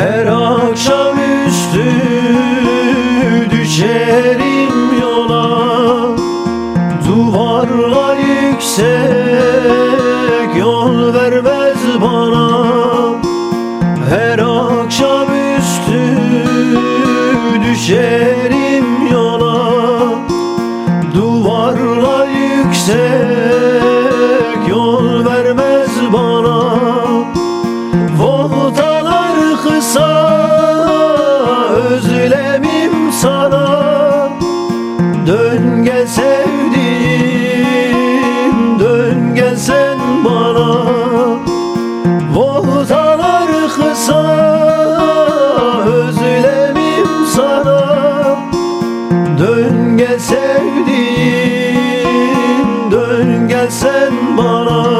Her akşam üstü düşerim yola. Duvarlar yüksek yol vermez bana. Her akşam üstü düşerim yola. Duvarlar yüksek Kısa özlemim sana. Dön gel sevdiğim dön gel bana. Voltalar kısa özlemim sana. Dön gel sevdiğim dön gel sen bana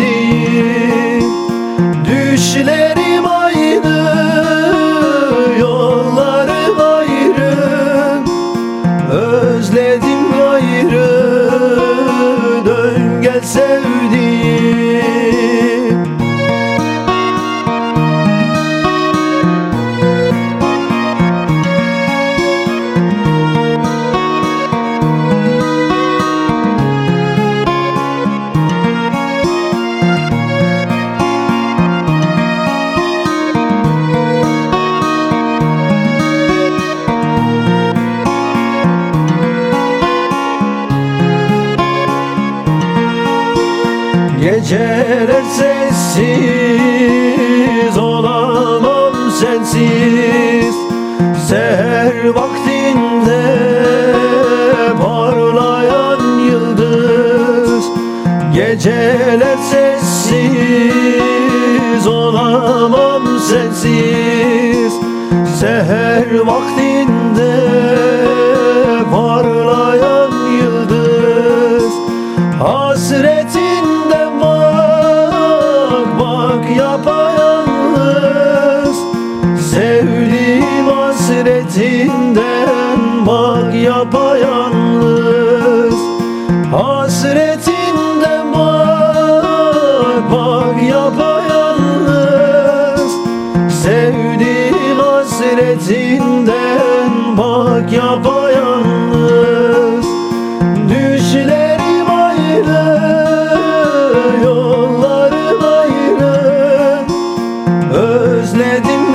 sevdiğim Düşlerim ayrı yollarım ayrı. Özledim gayrı dön gel sevdiğim Geceler sessiz olamam sensiz. Seher vaktinde parlayan yıldız. Geceler sessiz olamam sensiz. Seher vaktinde yapayalnız. Sevdiğim hasretinden bak yapayalnız. Hasretinden bak bak yapayalnız. Sevdiğim hasretinden bak yapayalnız özledim